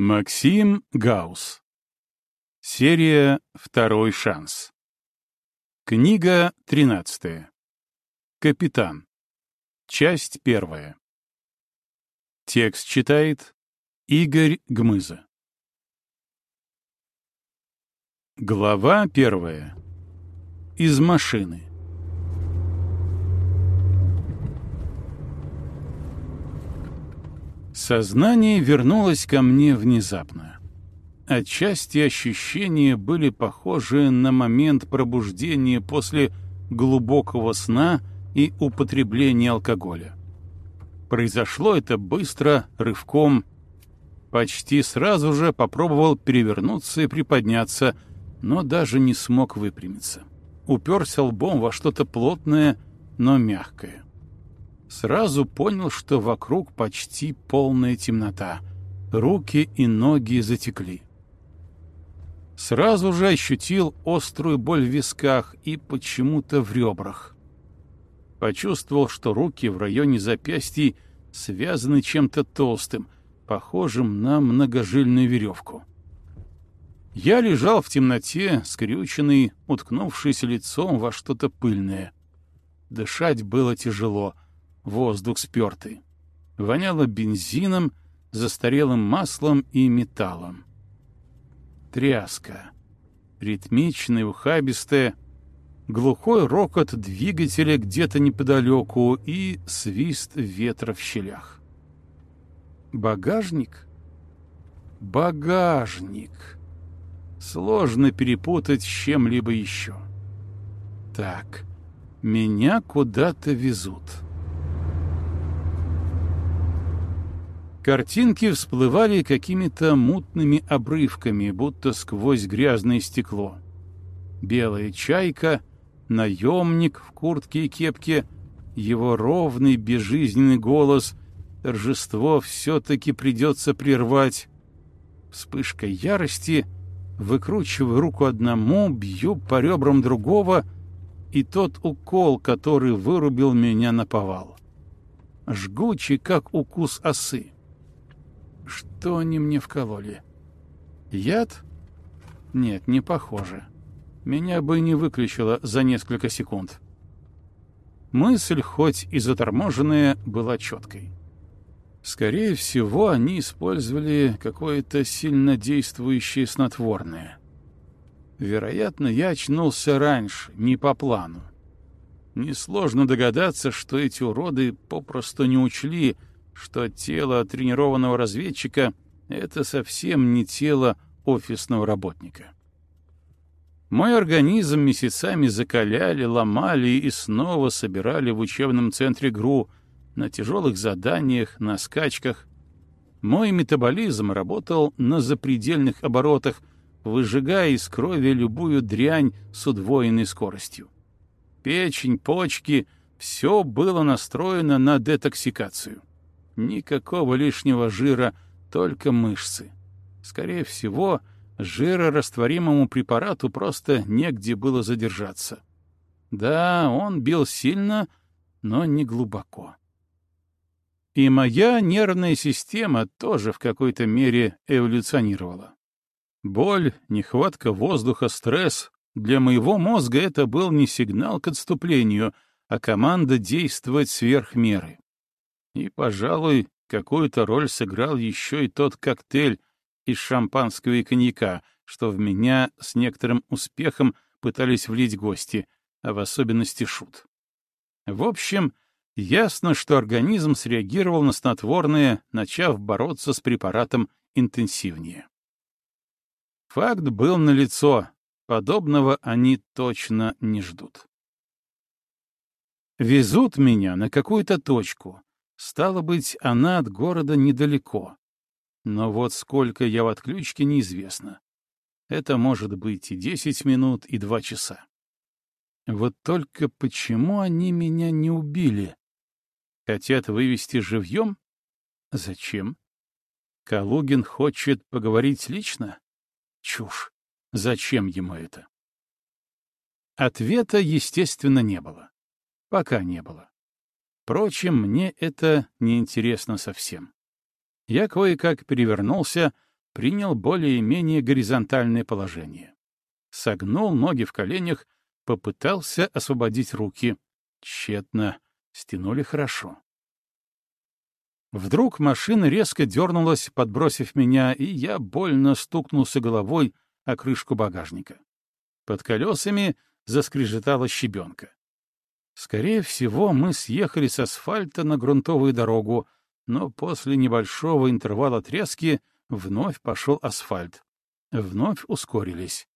Максим Гаус. Серия «Второй шанс». Книга 13. Капитан. Часть первая. Текст читает Игорь Гмыза. Глава первая. Из машины. Сознание вернулось ко мне внезапно. Отчасти ощущения были похожи на момент пробуждения после глубокого сна и употребления алкоголя. Произошло это быстро, рывком. Почти сразу же попробовал перевернуться и приподняться, но даже не смог выпрямиться. Уперся лбом во что-то плотное, но мягкое. Сразу понял, что вокруг почти полная темнота. Руки и ноги затекли. Сразу же ощутил острую боль в висках и почему-то в ребрах. Почувствовал, что руки в районе запястья связаны чем-то толстым, похожим на многожильную веревку. Я лежал в темноте, скрюченный, уткнувшись лицом во что-то пыльное. Дышать было тяжело — воздух спертый. Воняло бензином, застарелым маслом и металлом. Тряска. Ритмичная, ухабистая, глухой рокот двигателя где-то неподалеку и свист ветра в щелях. Багажник? Багажник. Сложно перепутать с чем-либо еще. Так, меня куда-то везут. Картинки всплывали какими-то мутными обрывками, будто сквозь грязное стекло. Белая чайка, наемник в куртке и кепке, его ровный безжизненный голос, торжество все-таки придется прервать. Вспышка ярости, выкручиваю руку одному, бью по ребрам другого, и тот укол, который вырубил меня на повал. Жгучий, как укус осы. Что они мне вкололи? Яд? Нет, не похоже. Меня бы не выключило за несколько секунд. Мысль, хоть и заторможенная, была четкой. Скорее всего, они использовали какое-то сильно действующее снотворное. Вероятно, я очнулся раньше, не по плану. Несложно догадаться, что эти уроды попросту не учли, что тело тренированного разведчика — это совсем не тело офисного работника. Мой организм месяцами закаляли, ломали и снова собирали в учебном центре ГРУ на тяжелых заданиях, на скачках. Мой метаболизм работал на запредельных оборотах, выжигая из крови любую дрянь с удвоенной скоростью. Печень, почки — все было настроено на детоксикацию. Никакого лишнего жира, только мышцы. Скорее всего, жирорастворимому препарату просто негде было задержаться. Да, он бил сильно, но не глубоко. И моя нервная система тоже в какой-то мере эволюционировала. Боль, нехватка воздуха, стресс — для моего мозга это был не сигнал к отступлению, а команда действовать сверх меры. И, пожалуй, какую-то роль сыграл еще и тот коктейль из шампанского и коньяка, что в меня с некоторым успехом пытались влить гости, а в особенности шут. В общем, ясно, что организм среагировал на снотворное, начав бороться с препаратом интенсивнее. Факт был налицо, подобного они точно не ждут. Везут меня на какую-то точку, Стало быть, она от города недалеко. Но вот сколько я в отключке, неизвестно. Это может быть и десять минут, и два часа. Вот только почему они меня не убили? Хотят вывести живьем? Зачем? Калугин хочет поговорить лично? Чушь. Зачем ему это? Ответа, естественно, не было. Пока не было. Впрочем, мне это не интересно совсем. Я кое-как перевернулся, принял более-менее горизонтальное положение. Согнул ноги в коленях, попытался освободить руки. Тщетно. Стянули хорошо. Вдруг машина резко дернулась, подбросив меня, и я больно стукнулся головой о крышку багажника. Под колесами заскрежетала щебенка. Скорее всего, мы съехали с асфальта на грунтовую дорогу, но после небольшого интервала трески вновь пошел асфальт. Вновь ускорились.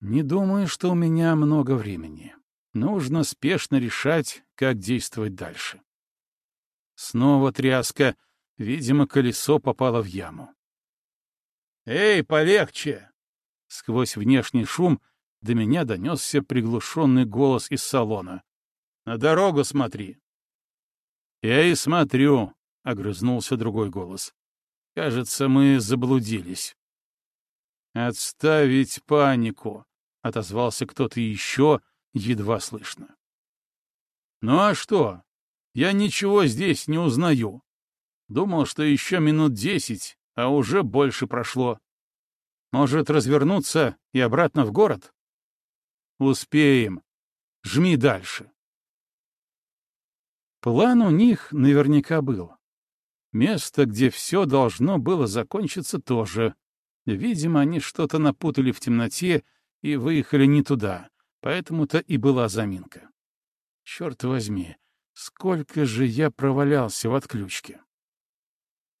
Не думаю, что у меня много времени. Нужно спешно решать, как действовать дальше. Снова тряска. Видимо, колесо попало в яму. «Эй, полегче!» Сквозь внешний шум до меня донесся приглушенный голос из салона. «На дорогу смотри!» «Я и смотрю», — огрызнулся другой голос. «Кажется, мы заблудились». «Отставить панику», — отозвался кто-то еще, едва слышно. «Ну а что? Я ничего здесь не узнаю. Думал, что еще минут десять, а уже больше прошло. Может, развернуться и обратно в город? Успеем. Жми дальше. План у них наверняка был. Место, где все должно было закончиться, тоже. Видимо, они что-то напутали в темноте и выехали не туда, поэтому-то и была заминка. Черт возьми, Сколько же я провалялся в отключке.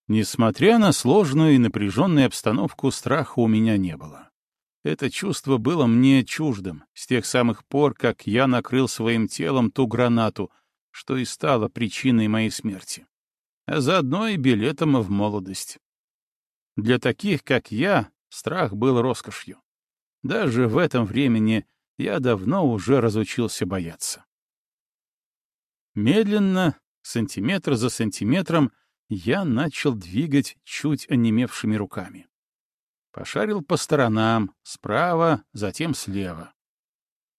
Несмотря на сложную и напряженную обстановку, страха у меня не было. Это чувство было мне чуждым с тех самых пор, как я накрыл своим телом ту гранату, что и стало причиной моей смерти, а заодно и билетом в молодость. Для таких, как я, страх был роскошью. Даже в этом времени я давно уже разучился бояться. Медленно, сантиметр за сантиметром, я начал двигать чуть онемевшими руками. Пошарил по сторонам, справа, затем слева.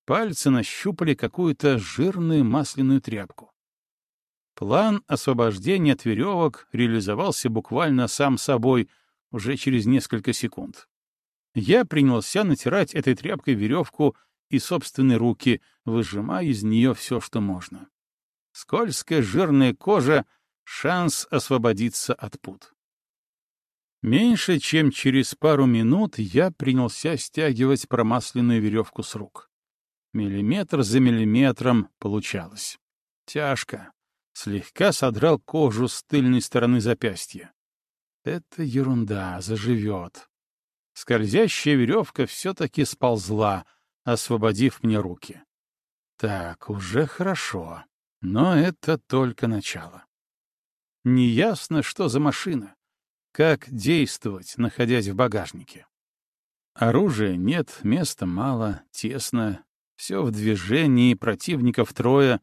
Пальцы нащупали какую-то жирную масляную тряпку. План освобождения от веревок реализовался буквально сам собой уже через несколько секунд. Я принялся натирать этой тряпкой веревку и собственные руки, выжимая из нее все, что можно. Скользкая жирная кожа — шанс освободиться от пут. Меньше чем через пару минут я принялся стягивать промасленную веревку с рук. Миллиметр за миллиметром получалось. Тяжко. Слегка содрал кожу с тыльной стороны запястья. Это ерунда, заживет. Скользящая веревка все-таки сползла, освободив мне руки. Так, уже хорошо. Но это только начало. Неясно, что за машина, как действовать, находясь в багажнике. Оружия нет, места мало, тесно, все в движении, противников трое.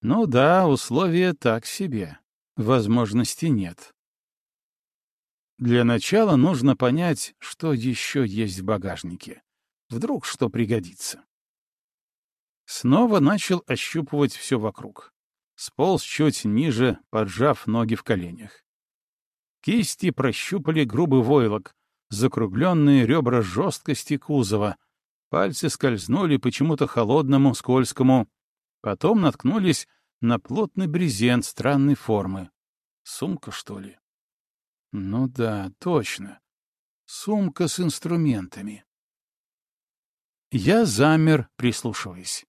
Ну да, условия так себе, возможности нет. Для начала нужно понять, что еще есть в багажнике. Вдруг что пригодится. Снова начал ощупывать все вокруг. Сполз чуть ниже, поджав ноги в коленях. Кисти прощупали грубый войлок, закругленные ребра жесткости кузова. Пальцы скользнули почему-то холодному, скользкому. Потом наткнулись на плотный брезент странной формы. Сумка, что ли? Ну да, точно. Сумка с инструментами. Я замер, прислушиваясь.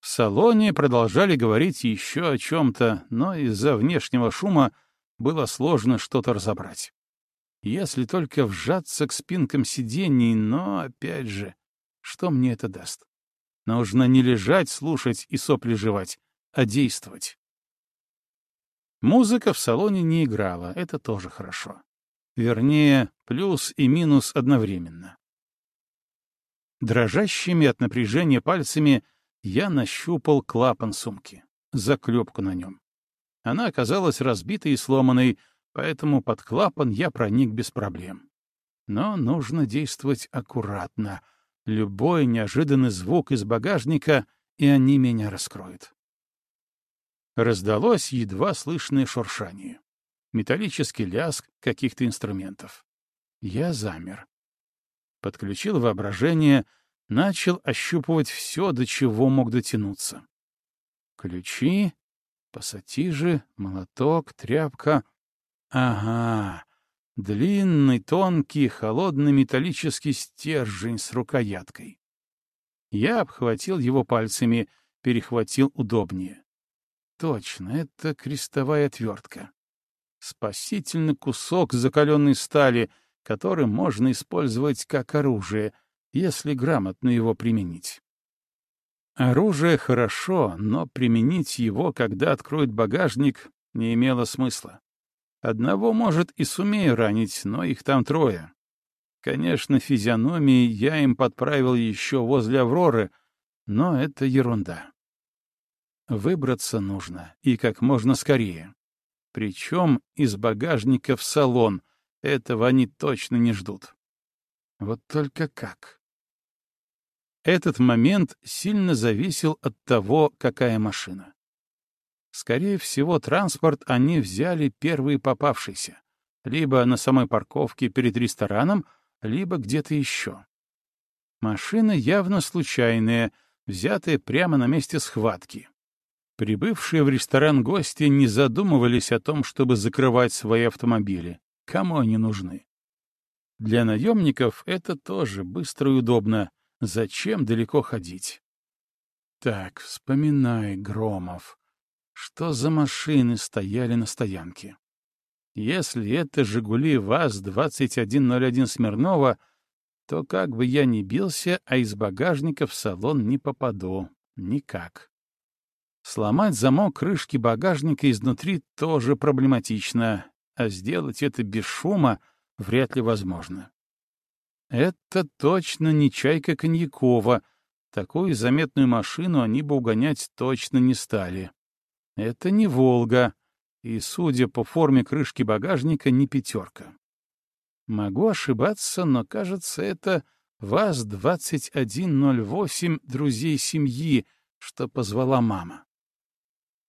В салоне продолжали говорить еще о чем-то, но из-за внешнего шума было сложно что-то разобрать. Если только вжаться к спинкам сидений, но, опять же, что мне это даст? Нужно не лежать, слушать и сопли жевать, а действовать. Музыка в салоне не играла, это тоже хорошо. Вернее, плюс и минус одновременно. Дрожащими от напряжения пальцами я нащупал клапан сумки, заклепку на нем. Она оказалась разбитой и сломанной, поэтому под клапан я проник без проблем. Но нужно действовать аккуратно. Любой неожиданный звук из багажника, и они меня раскроют. Раздалось едва слышное шуршание. Металлический лязг каких-то инструментов. Я замер. Подключил воображение, начал ощупывать все, до чего мог дотянуться. Ключи, пассатижи, молоток, тряпка. Ага, длинный, тонкий, холодный металлический стержень с рукояткой. Я обхватил его пальцами, перехватил удобнее. Точно, это крестовая отвертка. Спасительный кусок закаленной стали, который можно использовать как оружие, если грамотно его применить. Оружие хорошо, но применить его, когда откроет багажник, не имело смысла. Одного, может, и сумею ранить, но их там трое. Конечно, физиономии я им подправил еще возле Авроры, но это ерунда. Выбраться нужно, и как можно скорее. Причем из багажника в салон. Этого они точно не ждут. Вот только как? Этот момент сильно зависел от того, какая машина. Скорее всего, транспорт они взяли первый попавшийся, либо на самой парковке перед рестораном, либо где-то еще. Машина явно случайная, взятая прямо на месте схватки. Прибывшие в ресторан гости не задумывались о том, чтобы закрывать свои автомобили. Кому они нужны? Для наемников это тоже быстро и удобно — Зачем далеко ходить? Так, вспоминай, Громов, что за машины стояли на стоянке? Если это «Жигули ВАЗ-2101 Смирнова», то как бы я ни бился, а из багажника в салон не попаду. Никак. Сломать замок крышки багажника изнутри тоже проблематично, а сделать это без шума вряд ли возможно. Это точно не чайка Коньякова. Такую заметную машину они бы угонять точно не стали. Это не «Волга», и, судя по форме крышки багажника, не пятерка. Могу ошибаться, но, кажется, это ВАЗ-2108 друзей семьи, что позвала мама.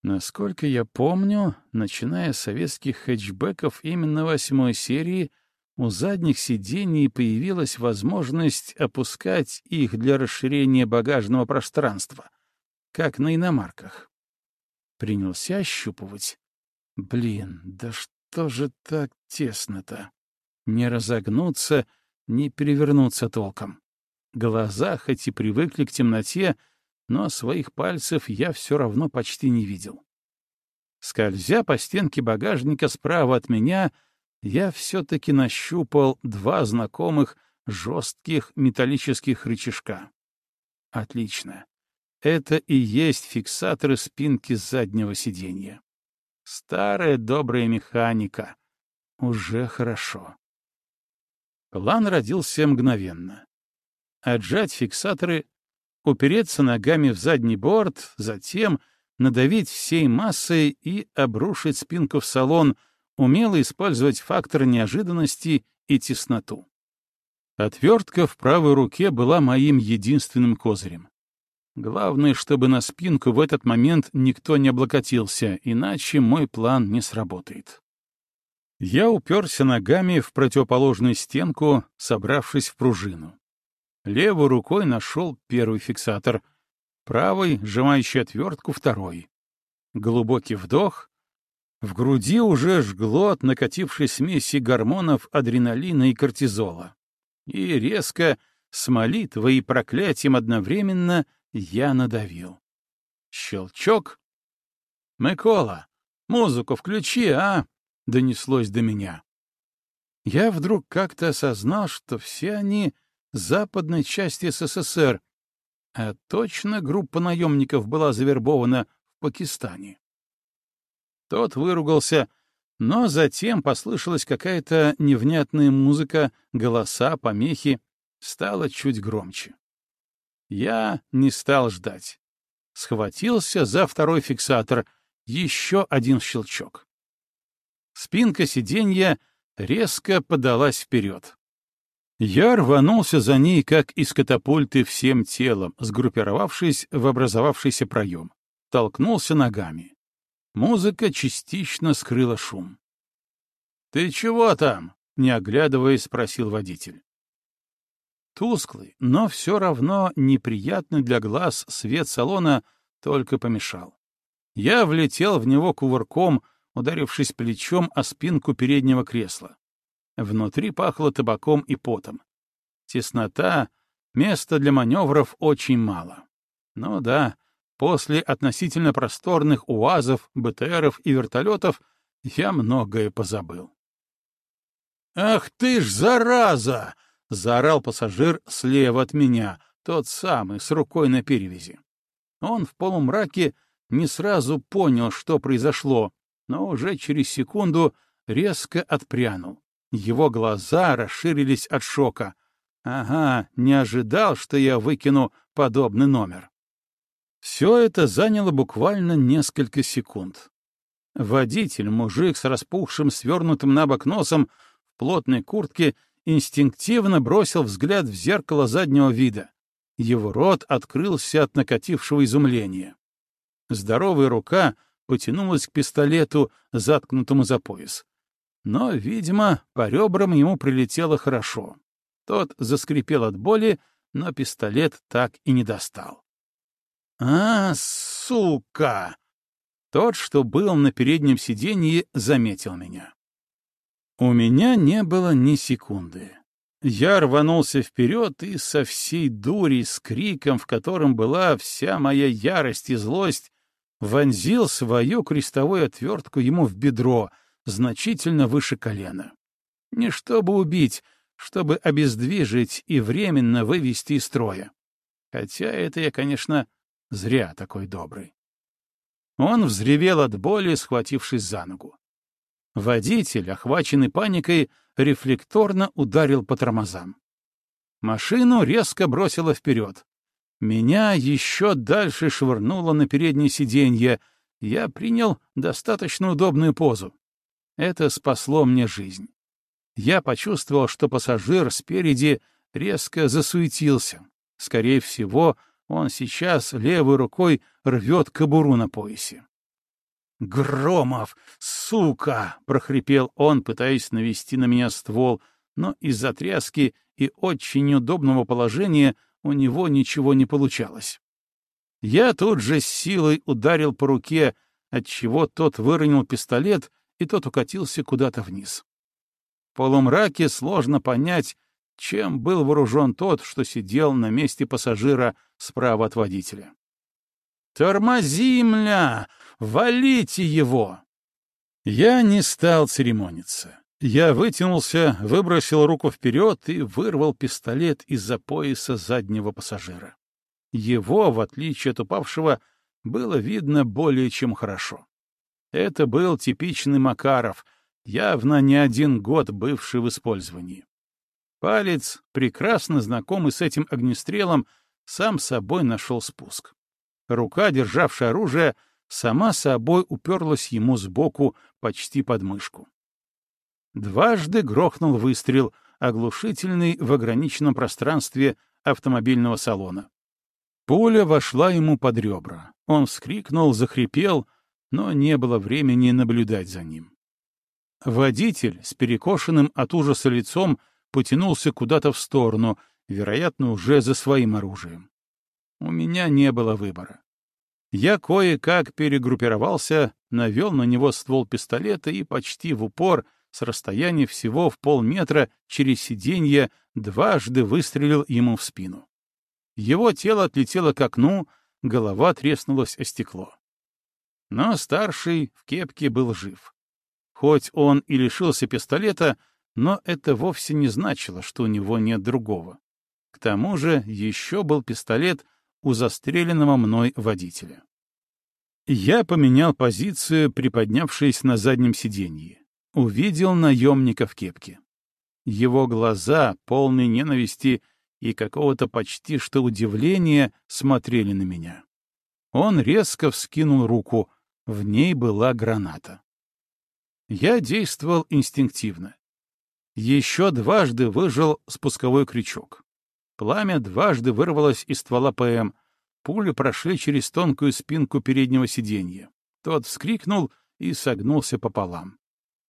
Насколько я помню, начиная с советских хэтчбеков именно восьмой серии — у задних сидений появилась возможность опускать их для расширения багажного пространства, как на иномарках. Принялся ощупывать. Блин, да что же так тесно-то? Не разогнуться, не перевернуться толком. Глаза хоть и привыкли к темноте, но своих пальцев я все равно почти не видел. Скользя по стенке багажника справа от меня — я все-таки нащупал два знакомых жестких металлических рычажка. Отлично. Это и есть фиксаторы спинки заднего сиденья. Старая добрая механика. Уже хорошо. План родился мгновенно. Отжать фиксаторы, упереться ногами в задний борт, затем надавить всей массой и обрушить спинку в салон — умела использовать фактор неожиданности и тесноту. Отвертка в правой руке была моим единственным козырем. Главное, чтобы на спинку в этот момент никто не облокотился, иначе мой план не сработает. Я уперся ногами в противоположную стенку, собравшись в пружину. Левой рукой нашел первый фиксатор, правой, сжимающий отвертку, второй. Глубокий вдох, в груди уже жгло от накатившей смеси гормонов адреналина и кортизола. И резко, с молитвой и проклятием одновременно, я надавил. Щелчок. «Микола, музыку включи, а!» — донеслось до меня. Я вдруг как-то осознал, что все они — западной части СССР, а точно группа наемников была завербована в Пакистане. Тот выругался, но затем послышалась какая-то невнятная музыка, голоса, помехи. Стало чуть громче. Я не стал ждать. Схватился за второй фиксатор. Еще один щелчок. Спинка сиденья резко подалась вперед. Я рванулся за ней, как из катапульты, всем телом, сгруппировавшись в образовавшийся проем. Толкнулся ногами. Музыка частично скрыла шум. «Ты чего там?» Не оглядываясь, спросил водитель. Тусклый, но все равно неприятный для глаз свет салона только помешал. Я влетел в него кувырком, ударившись плечом о спинку переднего кресла. Внутри пахло табаком и потом. Теснота, места для маневров очень мало. Ну да, после относительно просторных УАЗов, БТРов и вертолетов я многое позабыл. «Ах ты ж, зараза!» — заорал пассажир слева от меня, тот самый, с рукой на перевязи. Он в полумраке не сразу понял, что произошло, но уже через секунду резко отпрянул. Его глаза расширились от шока. Ага, не ожидал, что я выкину подобный номер. Все это заняло буквально несколько секунд. Водитель, мужик с распухшим, свернутым на бок носом, в плотной куртке, инстинктивно бросил взгляд в зеркало заднего вида. Его рот открылся от накатившего изумления. Здоровая рука потянулась к пистолету, заткнутому за пояс. Но, видимо, по ребрам ему прилетело хорошо. Тот заскрипел от боли, но пистолет так и не достал. «А, сука!» Тот, что был на переднем сиденье, заметил меня. У меня не было ни секунды. Я рванулся вперед и со всей дури, с криком, в котором была вся моя ярость и злость, вонзил свою крестовую отвертку ему в бедро, значительно выше колена. Не чтобы убить, чтобы обездвижить и временно вывести из строя. Хотя это я, конечно, зря такой добрый. Он взревел от боли, схватившись за ногу. Водитель, охваченный паникой, рефлекторно ударил по тормозам. Машину резко бросило вперед. Меня еще дальше швырнуло на переднее сиденье. Я принял достаточно удобную позу. Это спасло мне жизнь. Я почувствовал, что пассажир спереди резко засуетился. Скорее всего, он сейчас левой рукой рвет кобуру на поясе. «Громов, сука!» — прохрипел он, пытаясь навести на меня ствол, но из-за тряски и очень неудобного положения у него ничего не получалось. Я тут же с силой ударил по руке, отчего тот выронил пистолет, и тот укатился куда-то вниз. В полумраке сложно понять, чем был вооружен тот, что сидел на месте пассажира справа от водителя. «Тормози, мля! Валите его!» Я не стал церемониться. Я вытянулся, выбросил руку вперед и вырвал пистолет из-за пояса заднего пассажира. Его, в отличие от упавшего, было видно более чем хорошо. Это был типичный Макаров, явно не один год бывший в использовании. Палец, прекрасно знакомый с этим огнестрелом, сам собой нашел спуск. Рука, державшая оружие, сама собой уперлась ему сбоку почти под мышку. Дважды грохнул выстрел, оглушительный в ограниченном пространстве автомобильного салона. Пуля вошла ему под ребра. Он вскрикнул, захрипел, но не было времени наблюдать за ним. Водитель с перекошенным от ужаса лицом потянулся куда-то в сторону, вероятно, уже за своим оружием. У меня не было выбора. Я кое-как перегруппировался, навел на него ствол пистолета и почти в упор, с расстояния всего в полметра через сиденье, дважды выстрелил ему в спину. Его тело отлетело к окну, голова треснулась о стекло. Но старший в кепке был жив. Хоть он и лишился пистолета, но это вовсе не значило, что у него нет другого. К тому же еще был пистолет у застреленного мной водителя. Я поменял позицию, приподнявшись на заднем сиденье. Увидел наемника в кепке. Его глаза, полные ненависти и какого-то почти что удивления, смотрели на меня. Он резко вскинул руку, в ней была граната. Я действовал инстинктивно. Еще дважды выжил спусковой крючок. Пламя дважды вырвалось из ствола ПМ. Пули прошли через тонкую спинку переднего сиденья. Тот вскрикнул и согнулся пополам.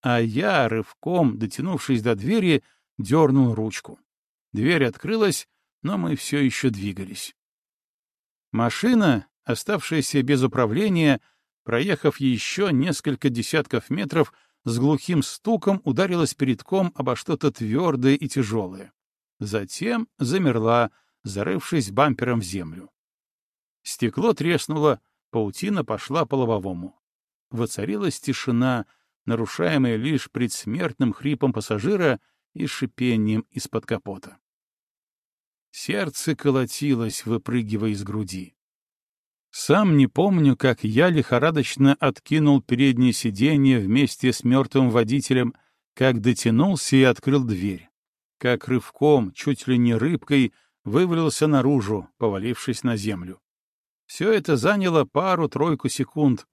а я, рывком дотянувшись до двери, дернул ручку. Дверь открылась, но мы все еще двигались. Машина, оставшаяся без управления, проехав еще несколько десятков метров, с глухим стуком ударилась передком обо что-то твердое и тяжелое. Затем замерла, зарывшись бампером в землю. Стекло треснуло, паутина пошла по лобовому. Воцарилась тишина, нарушаемая лишь предсмертным хрипом пассажира и шипением из-под капота. Сердце колотилось, выпрыгивая из груди. Сам не помню, как я лихорадочно откинул переднее сиденье вместе с мертвым водителем, как дотянулся и открыл дверь, как рывком, чуть ли не рыбкой, вывалился наружу, повалившись на землю. Все это заняло пару-тройку секунд.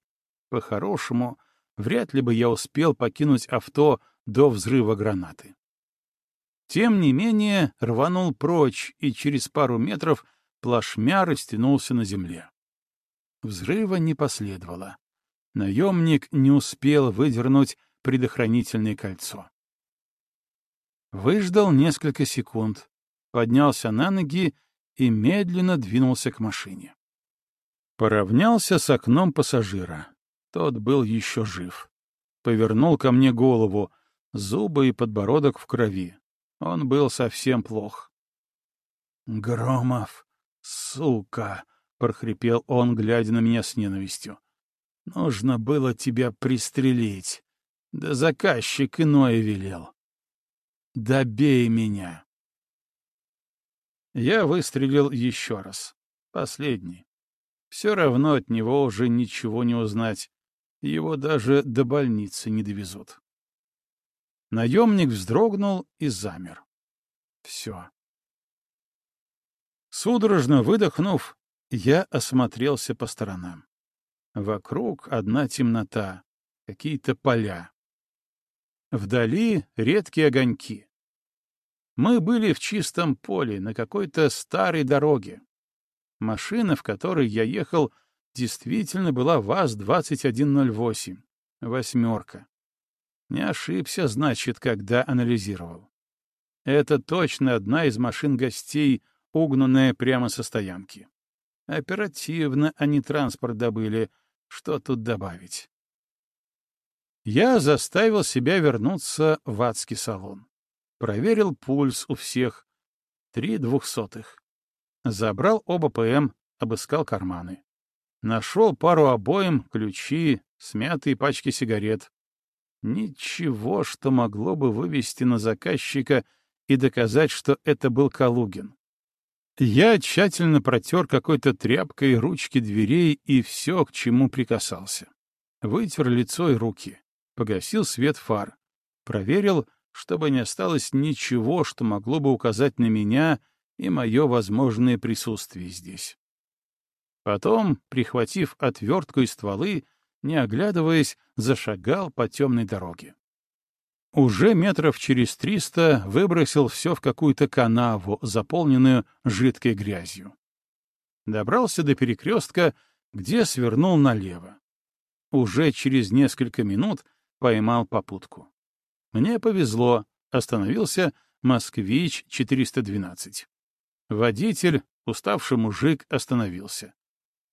По-хорошему, вряд ли бы я успел покинуть авто до взрыва гранаты. Тем не менее, рванул прочь и через пару метров плашмя растянулся на земле. Взрыва не последовало. Наемник не успел выдернуть предохранительное кольцо. Выждал несколько секунд, поднялся на ноги и медленно двинулся к машине. Поравнялся с окном пассажира. Тот был еще жив. Повернул ко мне голову, зубы и подбородок в крови. Он был совсем плох. «Громов, сука!» — прохрипел он, глядя на меня с ненавистью. «Нужно было тебя пристрелить. Да заказчик иное велел. Добей меня!» Я выстрелил еще раз. Последний. Все равно от него уже ничего не узнать. Его даже до больницы не довезут. Наемник вздрогнул и замер. Все. Судорожно выдохнув, я осмотрелся по сторонам. Вокруг одна темнота, какие-то поля. Вдали редкие огоньки. Мы были в чистом поле, на какой-то старой дороге. Машина, в которой я ехал, действительно была ВАЗ-2108, восьмерка. Не ошибся, значит, когда анализировал. Это точно одна из машин гостей, угнанная прямо со стоянки. Оперативно они транспорт добыли. Что тут добавить? Я заставил себя вернуться в адский салон. Проверил пульс у всех. Три двухсотых. Забрал оба ПМ, обыскал карманы. Нашел пару обоим, ключи, смятые пачки сигарет. Ничего, что могло бы вывести на заказчика и доказать, что это был Калугин. Я тщательно протер какой-то тряпкой ручки дверей и все, к чему прикасался. Вытер лицо и руки, погасил свет фар, проверил, чтобы не осталось ничего, что могло бы указать на меня и мое возможное присутствие здесь. Потом, прихватив отвертку и стволы, не оглядываясь, зашагал по темной дороге. Уже метров через триста выбросил все в какую-то канаву, заполненную жидкой грязью. Добрался до перекрестка, где свернул налево. Уже через несколько минут поймал попутку. Мне повезло, остановился «Москвич-412». Водитель, уставший мужик, остановился.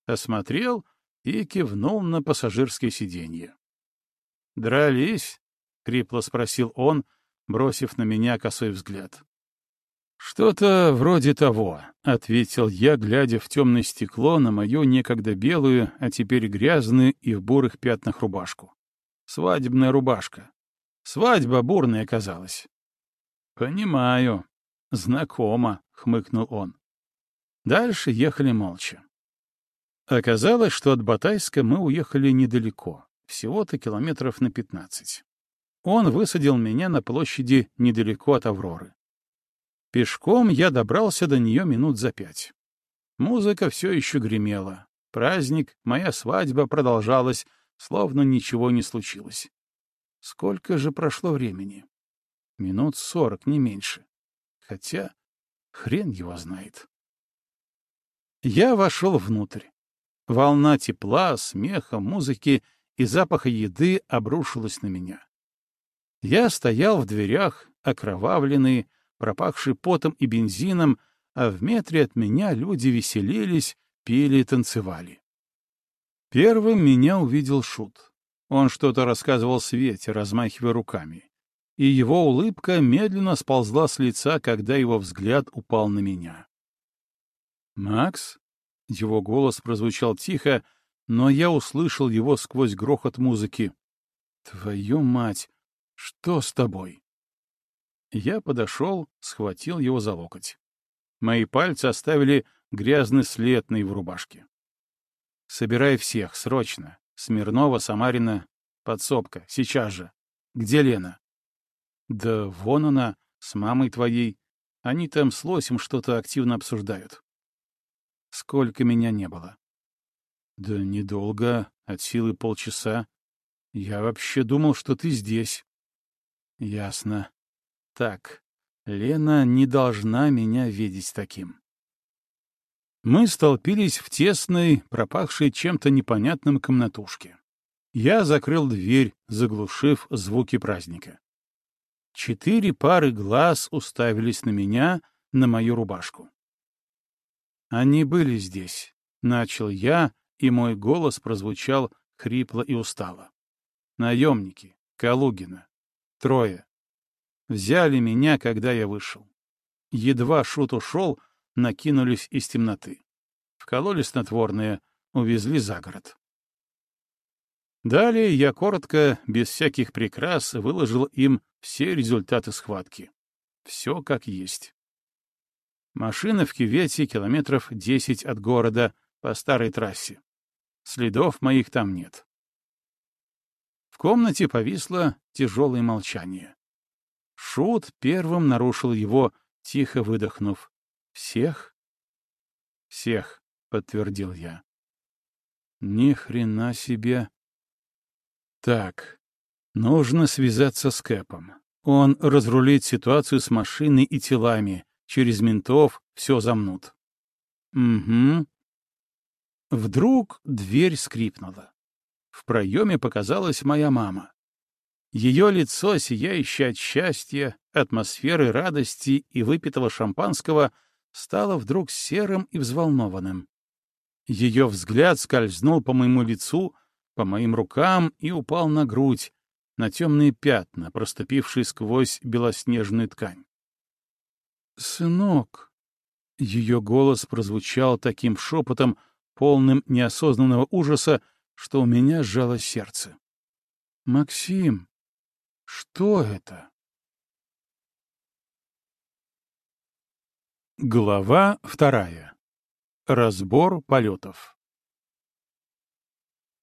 Осмотрел и кивнул на пассажирское сиденье. «Дрались?» — крипло спросил он, бросив на меня косой взгляд. «Что-то вроде того», — ответил я, глядя в темное стекло на мою некогда белую, а теперь грязную и в бурых пятнах рубашку. Свадебная рубашка. Свадьба бурная оказалась. «Понимаю. Знакомо», — хмыкнул он. Дальше ехали молча. Оказалось, что от Батайска мы уехали недалеко, всего-то километров на пятнадцать. Он высадил меня на площади недалеко от Авроры. Пешком я добрался до нее минут за пять. Музыка все еще гремела. Праздник, моя свадьба продолжалась, словно ничего не случилось. Сколько же прошло времени? Минут сорок, не меньше. Хотя хрен его знает. Я вошел внутрь. Волна тепла, смеха, музыки и запаха еды обрушилась на меня. Я стоял в дверях, окровавленный, пропахший потом и бензином, а в метре от меня люди веселились, пели и танцевали. Первым меня увидел Шут. Он что-то рассказывал Свете, размахивая руками. И его улыбка медленно сползла с лица, когда его взгляд упал на меня. «Макс?» — его голос прозвучал тихо, но я услышал его сквозь грохот музыки. «Твою мать! Что с тобой?» Я подошел, схватил его за локоть. Мои пальцы оставили грязный след на его рубашке. «Собирай всех, срочно. Смирнова, Самарина, подсобка, сейчас же. Где Лена?» «Да вон она, с мамой твоей. Они там с Лосем что-то активно обсуждают». «Сколько меня не было?» «Да недолго, от силы полчаса. Я вообще думал, что ты здесь». «Ясно. Так, Лена не должна меня видеть таким». Мы столпились в тесной, пропахшей чем-то непонятном комнатушке. Я закрыл дверь, заглушив звуки праздника. Четыре пары глаз уставились на меня, на мою рубашку. Они были здесь. Начал я, и мой голос прозвучал хрипло и устало. Наемники, Калугина, трое. Взяли меня, когда я вышел. Едва шут ушел, накинулись из темноты. Вкололи снотворное, увезли за город. Далее я коротко, без всяких прикрас, выложил им все результаты схватки. Все как есть. Машина в кювете километров десять от города по старой трассе. Следов моих там нет. В комнате повисло тяжелое молчание. Шут первым нарушил его, тихо выдохнув. «Всех?» «Всех», — подтвердил я. «Ни хрена себе!» «Так, нужно связаться с Кэпом. Он разрулит ситуацию с машиной и телами, через ментов все замнут. Угу. Вдруг дверь скрипнула. В проеме показалась моя мама. Ее лицо, сияющее от счастья, атмосферы радости и выпитого шампанского, стало вдруг серым и взволнованным. Ее взгляд скользнул по моему лицу, по моим рукам и упал на грудь, на темные пятна, проступившие сквозь белоснежную ткань. «Сынок!» Ее голос прозвучал таким шепотом, полным неосознанного ужаса, что у меня сжало сердце. «Максим, что это?» Глава вторая. Разбор полетов.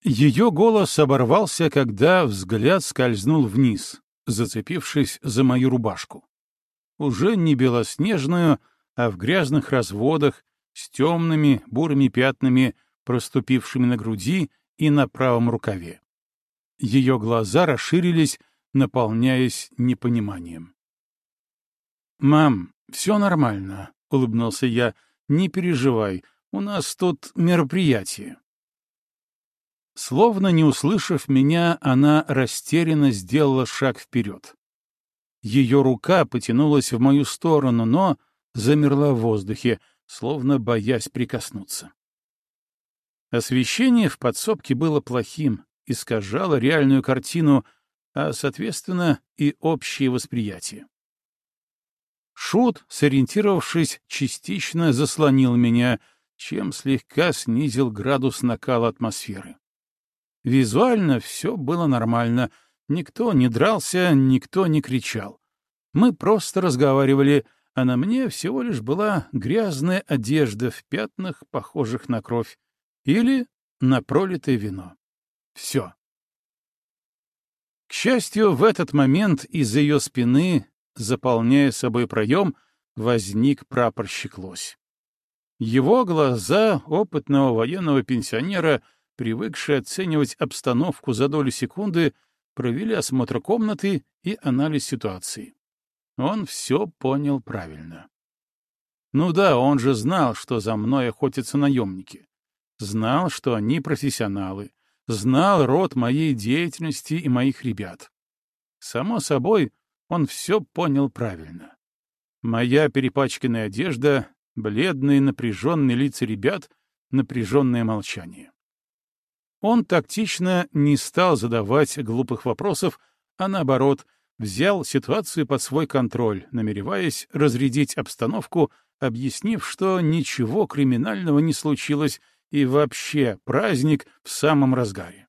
Ее голос оборвался, когда взгляд скользнул вниз, зацепившись за мою рубашку уже не белоснежную, а в грязных разводах, с темными бурыми пятнами, проступившими на груди и на правом рукаве. Ее глаза расширились, наполняясь непониманием. «Мам, все нормально», — улыбнулся я. «Не переживай, у нас тут мероприятие». Словно не услышав меня, она растерянно сделала шаг вперед. Ее рука потянулась в мою сторону, но замерла в воздухе, словно боясь прикоснуться. Освещение в подсобке было плохим, искажало реальную картину, а, соответственно, и общее восприятие. Шут, сориентировавшись, частично заслонил меня, чем слегка снизил градус накала атмосферы. Визуально все было нормально — Никто не дрался, никто не кричал. Мы просто разговаривали, а на мне всего лишь была грязная одежда в пятнах, похожих на кровь, или на пролитое вино. Все. К счастью, в этот момент из-за ее спины, заполняя собой проем, возник прапорщик Лось. Его глаза опытного военного пенсионера, привыкшие оценивать обстановку за долю секунды, провели осмотр комнаты и анализ ситуации. Он все понял правильно. Ну да, он же знал, что за мной охотятся наемники. Знал, что они профессионалы. Знал род моей деятельности и моих ребят. Само собой, он все понял правильно. Моя перепачканная одежда, бледные напряженные лица ребят, напряженное молчание. Он тактично не стал задавать глупых вопросов, а наоборот, взял ситуацию под свой контроль, намереваясь разрядить обстановку, объяснив, что ничего криминального не случилось и вообще праздник в самом разгаре.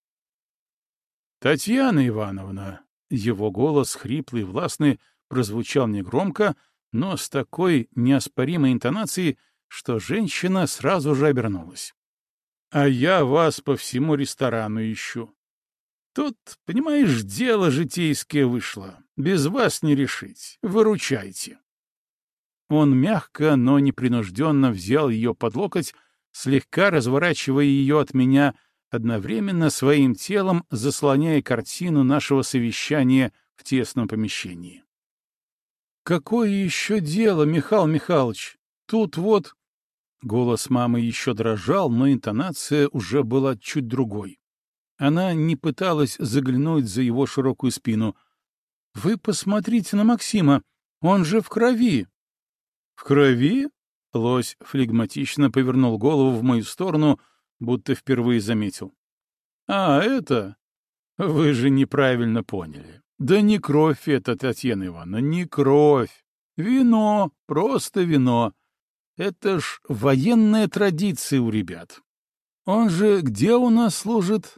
«Татьяна Ивановна», — его голос, хриплый властный, прозвучал негромко, но с такой неоспоримой интонацией, что женщина сразу же обернулась. «А я вас по всему ресторану ищу. Тут, понимаешь, дело житейское вышло. Без вас не решить. Выручайте». Он мягко, но непринужденно взял ее под локоть, слегка разворачивая ее от меня, одновременно своим телом заслоняя картину нашего совещания в тесном помещении. «Какое еще дело, Михаил Михайлович? Тут вот...» Голос мамы еще дрожал, но интонация уже была чуть другой. Она не пыталась заглянуть за его широкую спину. «Вы посмотрите на Максима, он же в крови!» «В крови?» — лось флегматично повернул голову в мою сторону, будто впервые заметил. «А, это? Вы же неправильно поняли. Да не кровь это, Татьяна Ивановна, не кровь. Вино, просто вино. Это ж военная традиция у ребят. Он же где у нас служит?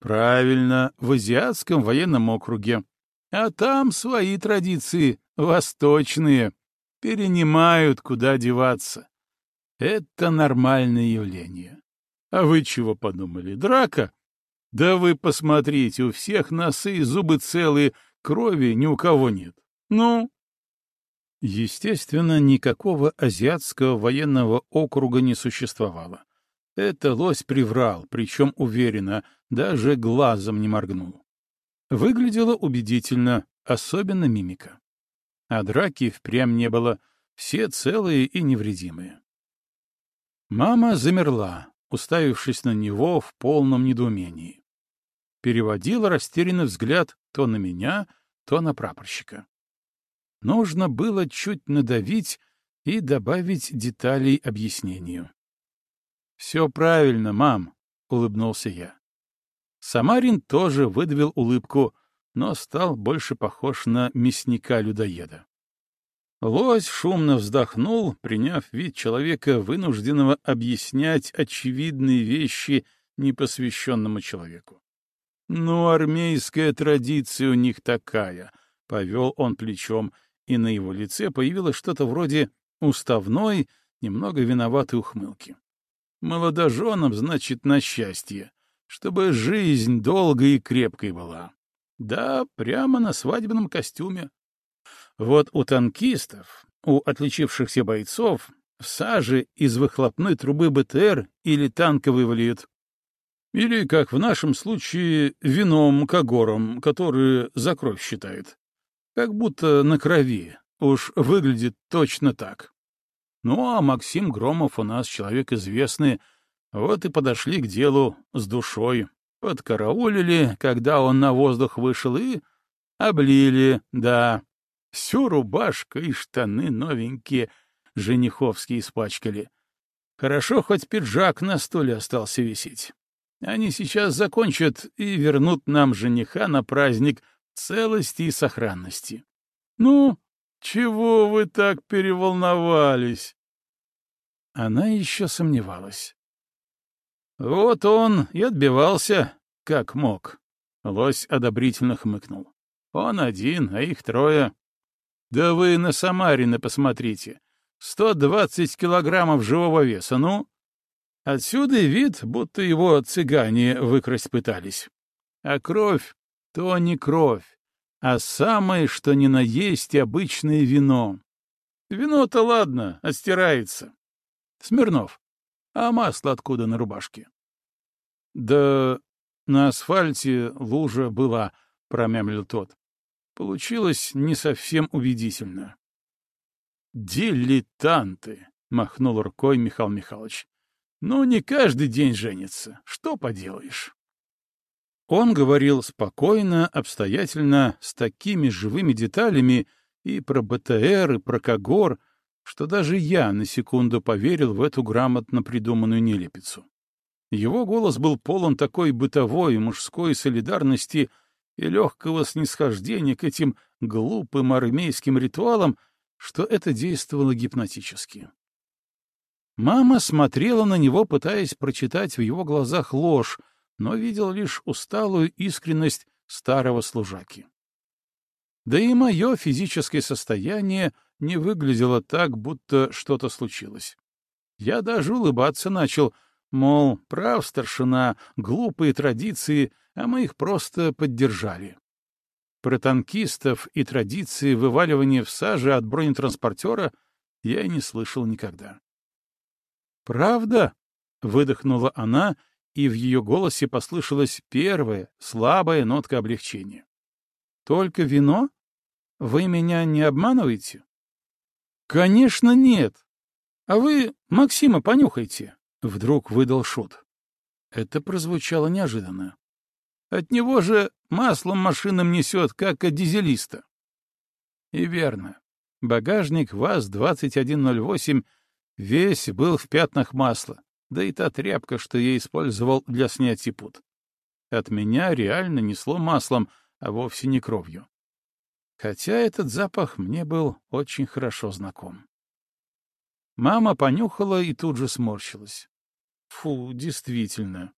Правильно, в Азиатском военном округе. А там свои традиции, восточные. Перенимают, куда деваться. Это нормальное явление. А вы чего подумали? Драка? Да вы посмотрите, у всех носы и зубы целые, крови ни у кого нет. Ну, Естественно, никакого азиатского военного округа не существовало. Это лось приврал, причем уверенно, даже глазом не моргнул. Выглядело убедительно, особенно мимика. А драки впрямь не было, все целые и невредимые. Мама замерла, уставившись на него в полном недоумении. Переводила растерянный взгляд то на меня, то на прапорщика. Нужно было чуть надавить и добавить деталей объяснению. «Все правильно, мам», — улыбнулся я. Самарин тоже выдавил улыбку, но стал больше похож на мясника-людоеда. Лось шумно вздохнул, приняв вид человека, вынужденного объяснять очевидные вещи непосвященному человеку. «Ну, армейская традиция у них такая», — повел он плечом, и на его лице появилось что-то вроде уставной, немного виноватой ухмылки. Молодоженам, значит, на счастье, чтобы жизнь долгой и крепкой была. Да, прямо на свадебном костюме. Вот у танкистов, у отличившихся бойцов, в саже из выхлопной трубы БТР или танка вывалит. Или, как в нашем случае, вином кагором, который за кровь считает. Как будто на крови. Уж выглядит точно так. Ну, а Максим Громов у нас человек известный. Вот и подошли к делу с душой. Подкараулили, когда он на воздух вышел, и облили, да. Всю рубашку и штаны новенькие жениховские испачкали. Хорошо, хоть пиджак на стуле остался висеть. Они сейчас закончат и вернут нам жениха на праздник — целости и сохранности. Ну, чего вы так переволновались? Она еще сомневалась. Вот он и отбивался, как мог. Лось одобрительно хмыкнул. Он один, а их трое. Да вы на Самарина посмотрите. Сто двадцать килограммов живого веса, ну? Отсюда вид, будто его цыгане выкрасть пытались. А кровь то не кровь, а самое, что ни на есть, обычное вино. Вино-то ладно, отстирается. Смирнов, а масло откуда на рубашке? Да на асфальте лужа была, промямлил тот. Получилось не совсем убедительно. «Дилетанты!» — махнул рукой Михаил Михайлович. «Ну, не каждый день женится. Что поделаешь?» Он говорил спокойно, обстоятельно, с такими живыми деталями и про БТР, и про Кагор, что даже я на секунду поверил в эту грамотно придуманную нелепицу. Его голос был полон такой бытовой мужской солидарности и легкого снисхождения к этим глупым армейским ритуалам, что это действовало гипнотически. Мама смотрела на него, пытаясь прочитать в его глазах ложь, но видел лишь усталую искренность старого служаки. Да и мое физическое состояние не выглядело так, будто что-то случилось. Я даже улыбаться начал, мол, прав старшина, глупые традиции, а мы их просто поддержали. Про танкистов и традиции вываливания в саже от бронетранспортера я не слышал никогда. «Правда?» — выдохнула она, и в ее голосе послышалась первая, слабая нотка облегчения. «Только вино? Вы меня не обманываете?» «Конечно нет. А вы Максима понюхайте», — вдруг выдал Шут. Это прозвучало неожиданно. От него же маслом машинам несет, как от дизелиста. И верно. Багажник ВАЗ-2108 весь был в пятнах масла, да и та тряпка, что я использовал для снятия пут. От меня реально несло маслом, а вовсе не кровью. Хотя этот запах мне был очень хорошо знаком. Мама понюхала и тут же сморщилась. Фу, действительно,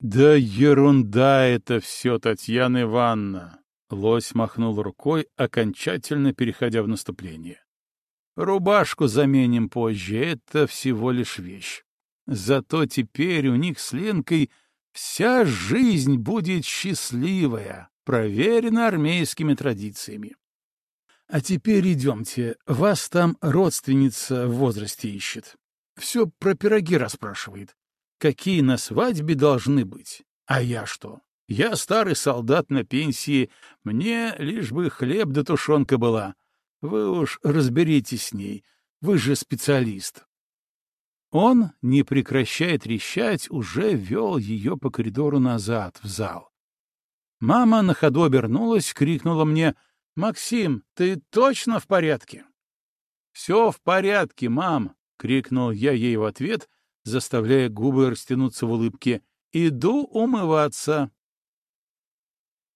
«Да ерунда это все, Татьяна Ивановна!» Лось махнул рукой, окончательно переходя в наступление. «Рубашку заменим позже, это всего лишь вещь. Зато теперь у них с Ленкой вся жизнь будет счастливая, проверена армейскими традициями. А теперь идемте, вас там родственница в возрасте ищет. Все про пироги расспрашивает какие на свадьбе должны быть. А я что? Я старый солдат на пенсии, мне лишь бы хлеб да тушенка была. Вы уж разберитесь с ней, вы же специалист. Он, не прекращая трещать, уже вел ее по коридору назад, в зал. Мама на ходу обернулась, крикнула мне, «Максим, ты точно в порядке?» «Все в порядке, мам!» — крикнул я ей в ответ заставляя губы растянуться в улыбке. «Иду умываться».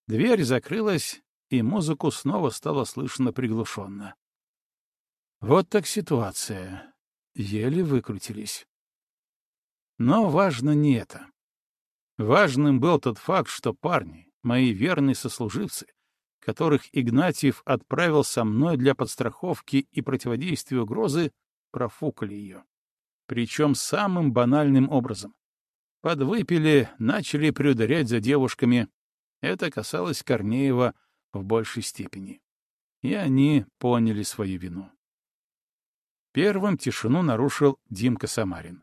Дверь закрылась, и музыку снова стало слышно приглушенно. Вот так ситуация. Еле выкрутились. Но важно не это. Важным был тот факт, что парни, мои верные сослуживцы, которых Игнатьев отправил со мной для подстраховки и противодействия угрозы, профукали ее причем самым банальным образом. Подвыпили, начали приударять за девушками. Это касалось Корнеева в большей степени. И они поняли свою вину. Первым тишину нарушил Димка Самарин.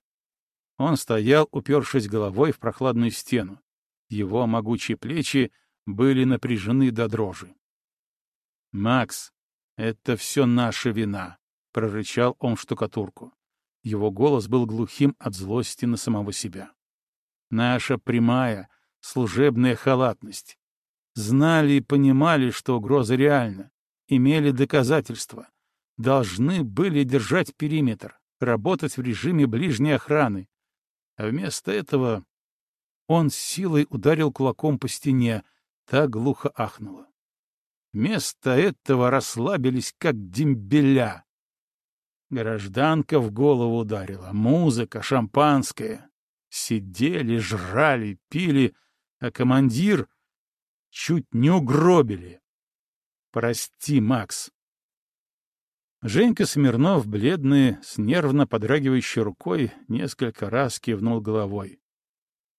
Он стоял, упершись головой в прохладную стену. Его могучие плечи были напряжены до дрожи. «Макс, это все наша вина», — прорычал он в штукатурку. Его голос был глухим от злости на самого себя. Наша прямая, служебная халатность. Знали и понимали, что угроза реальна, имели доказательства, должны были держать периметр, работать в режиме ближней охраны. А вместо этого он с силой ударил кулаком по стене, так глухо ахнуло. Вместо этого расслабились, как дембеля, Гражданка в голову ударила. Музыка, шампанское. Сидели, жрали, пили, а командир чуть не угробили. Прости, Макс. Женька Смирнов, бледный, с нервно подрагивающей рукой, несколько раз кивнул головой.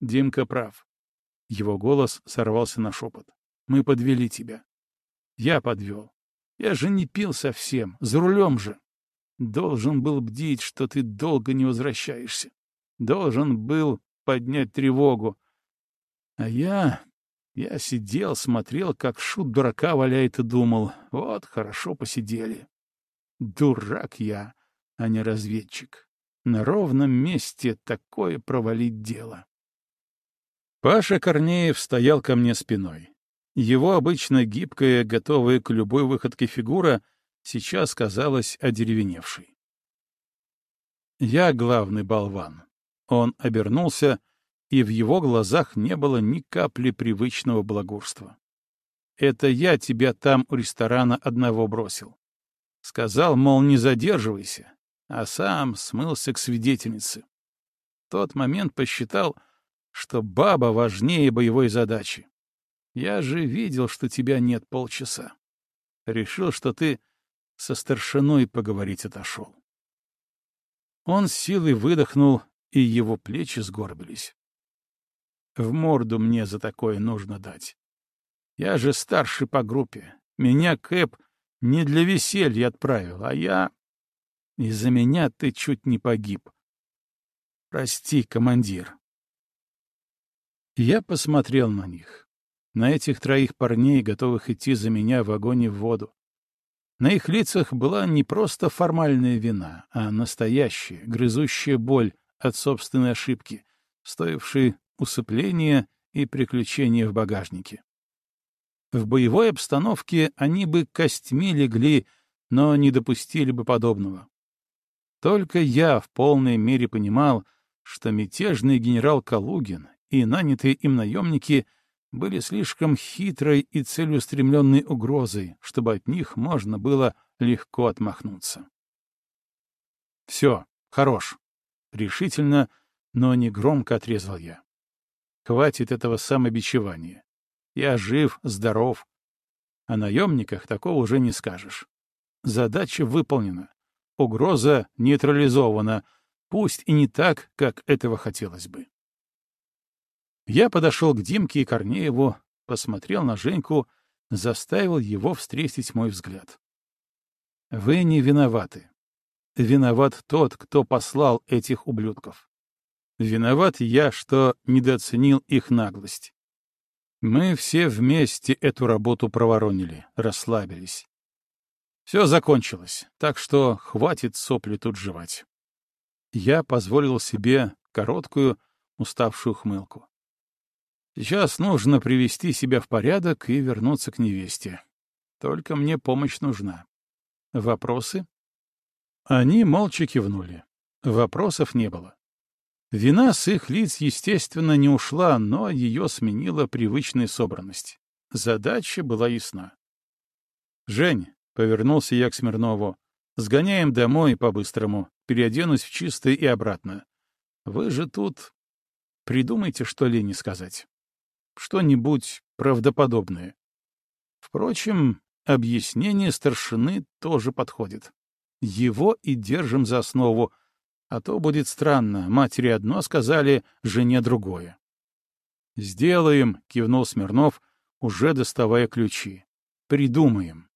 Димка прав. Его голос сорвался на шепот. Мы подвели тебя. Я подвел. Я же не пил совсем, за рулем же. Должен был бдить, что ты долго не возвращаешься. Должен был поднять тревогу. А я... Я сидел, смотрел, как шут дурака валяет и думал, вот, хорошо посидели. Дурак я, а не разведчик. На ровном месте такое провалить дело. Паша Корнеев стоял ко мне спиной. Его обычно гибкая, готовая к любой выходке фигура сейчас казалась одеревеневшей. Я главный болван. Он обернулся, и в его глазах не было ни капли привычного благорства. Это я тебя там у ресторана одного бросил. Сказал, мол, не задерживайся, а сам смылся к свидетельнице. В тот момент посчитал, что баба важнее боевой задачи. Я же видел, что тебя нет полчаса. Решил, что ты со старшиной поговорить отошел. Он с силой выдохнул, и его плечи сгорбились. В морду мне за такое нужно дать. Я же старший по группе. Меня Кэп не для веселья отправил, а я... Из-за меня ты чуть не погиб. Прости, командир. Я посмотрел на них. На этих троих парней, готовых идти за меня в огонь и в воду. На их лицах была не просто формальная вина, а настоящая, грызущая боль от собственной ошибки, стоившей усыпления и приключения в багажнике. В боевой обстановке они бы костьми легли, но не допустили бы подобного. Только я в полной мере понимал, что мятежный генерал Калугин и нанятые им наемники были слишком хитрой и целеустремленной угрозой, чтобы от них можно было легко отмахнуться. «Все, хорош», — решительно, но не громко отрезал я. «Хватит этого самобичевания. Я жив, здоров. О наемниках такого уже не скажешь. Задача выполнена. Угроза нейтрализована, пусть и не так, как этого хотелось бы. Я подошел к Димке и Корнееву, посмотрел на Женьку, заставил его встретить мой взгляд. Вы не виноваты. Виноват тот, кто послал этих ублюдков. Виноват я, что недооценил их наглость. Мы все вместе эту работу проворонили, расслабились. Все закончилось, так что хватит сопли тут жевать. Я позволил себе короткую, уставшую хмылку. Сейчас нужно привести себя в порядок и вернуться к невесте. Только мне помощь нужна. Вопросы? Они молча кивнули. Вопросов не было. Вина с их лиц, естественно, не ушла, но ее сменила привычная собранность. Задача была ясна. «Жень», — повернулся я к Смирнову, — «сгоняем домой по-быстрому, переоденусь в чистое и обратно. Вы же тут... Придумайте, что Лене сказать. Что-нибудь правдоподобное. Впрочем, объяснение старшины тоже подходит. Его и держим за основу, а то будет странно, матери одно сказали, жене другое. «Сделаем», — кивнул Смирнов, уже доставая ключи. «Придумаем».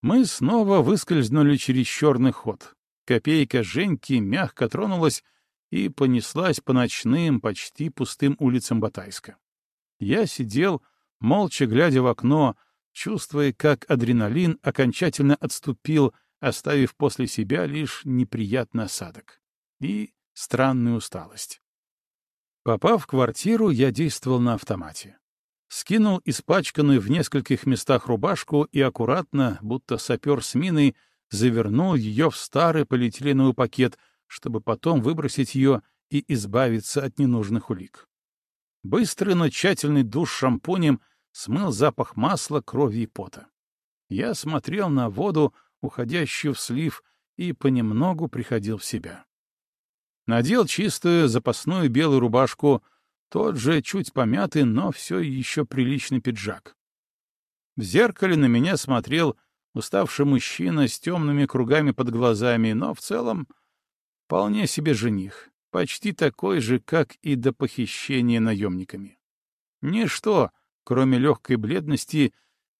Мы снова выскользнули через черный ход. Копейка Женьки мягко тронулась и понеслась по ночным, почти пустым улицам Батайска. Я сидел, молча глядя в окно, чувствуя, как адреналин окончательно отступил оставив после себя лишь неприятный осадок и странную усталость. Попав в квартиру, я действовал на автомате. Скинул испачканную в нескольких местах рубашку и аккуратно, будто сапер с миной, завернул ее в старый полиэтиленовый пакет, чтобы потом выбросить ее и избавиться от ненужных улик. Быстрый, но тщательный душ шампунем смыл запах масла, крови и пота. Я смотрел на воду, уходящую в слив, и понемногу приходил в себя. Надел чистую запасную белую рубашку, тот же чуть помятый, но все еще приличный пиджак. В зеркале на меня смотрел уставший мужчина с темными кругами под глазами, но в целом вполне себе жених, почти такой же, как и до похищения наемниками. Ничто, кроме легкой бледности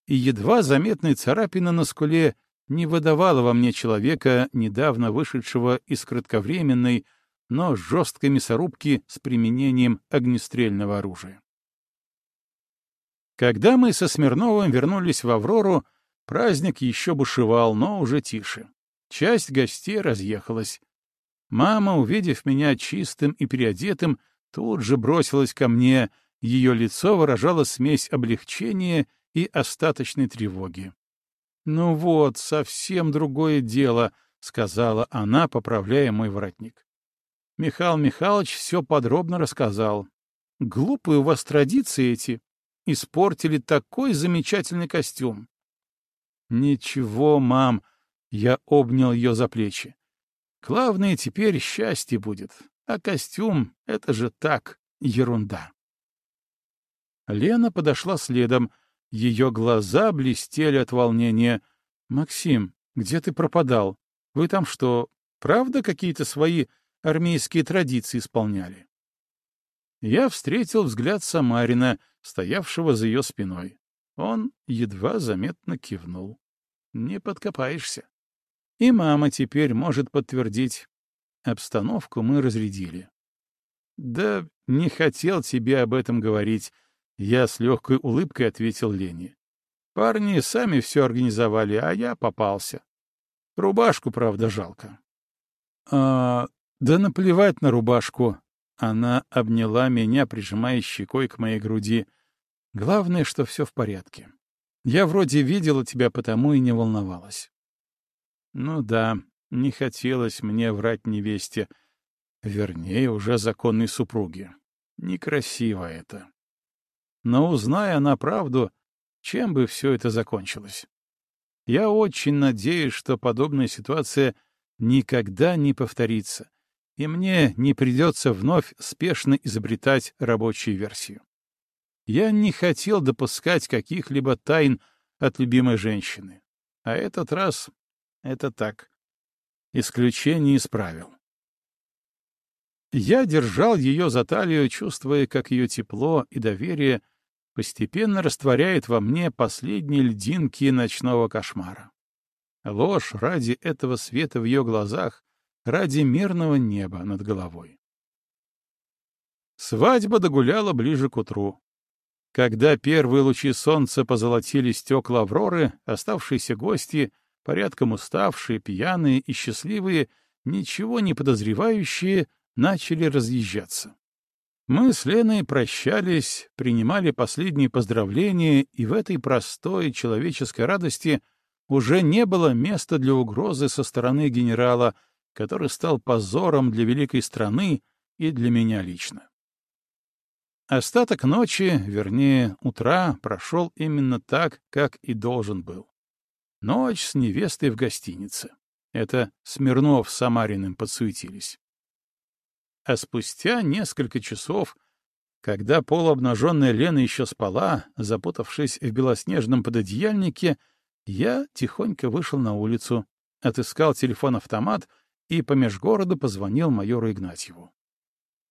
и едва заметной царапины на скуле, не выдавало во мне человека, недавно вышедшего из кратковременной, но жесткой мясорубки с применением огнестрельного оружия. Когда мы со Смирновым вернулись в «Аврору», праздник еще бушевал, но уже тише. Часть гостей разъехалась. Мама, увидев меня чистым и переодетым, тут же бросилась ко мне, ее лицо выражало смесь облегчения и остаточной тревоги. «Ну вот, совсем другое дело», — сказала она, поправляя мой воротник. Михаил Михайлович все подробно рассказал. «Глупые у вас традиции эти. Испортили такой замечательный костюм». «Ничего, мам», — я обнял ее за плечи. «Главное, теперь счастье будет, а костюм — это же так, ерунда». Лена подошла следом, ее глаза блестели от волнения. «Максим, где ты пропадал? Вы там что, правда какие-то свои армейские традиции исполняли?» Я встретил взгляд Самарина, стоявшего за ее спиной. Он едва заметно кивнул. «Не подкопаешься». И мама теперь может подтвердить. Обстановку мы разрядили. «Да не хотел тебе об этом говорить», я с легкой улыбкой ответил Лене. Парни сами все организовали, а я попался. Рубашку, правда, жалко. А, да наплевать на рубашку. Она обняла меня, прижимая щекой к моей груди. Главное, что все в порядке. Я вроде видела тебя, потому и не волновалась. Ну да, не хотелось мне врать невесте. Вернее, уже законной супруге. Некрасиво это. Но узная она правду, чем бы все это закончилось? Я очень надеюсь, что подобная ситуация никогда не повторится, и мне не придется вновь спешно изобретать рабочую версию. Я не хотел допускать каких-либо тайн от любимой женщины. А этот раз это так. Исключение из правил. Я держал ее за талию, чувствуя, как ее тепло и доверие постепенно растворяет во мне последние льдинки ночного кошмара. Ложь ради этого света в ее глазах, ради мирного неба над головой. Свадьба догуляла ближе к утру. Когда первые лучи солнца позолотили стекла Авроры, оставшиеся гости, порядком уставшие, пьяные и счастливые, ничего не подозревающие, начали разъезжаться. Мы с Леной прощались, принимали последние поздравления, и в этой простой человеческой радости уже не было места для угрозы со стороны генерала, который стал позором для великой страны и для меня лично. Остаток ночи, вернее, утра, прошел именно так, как и должен был. Ночь с невестой в гостинице. Это Смирнов с Самариным подсуетились. А спустя несколько часов, когда полуобнаженная Лена еще спала, запутавшись в белоснежном пододеяльнике, я тихонько вышел на улицу, отыскал телефон-автомат и по межгороду позвонил майору Игнатьеву.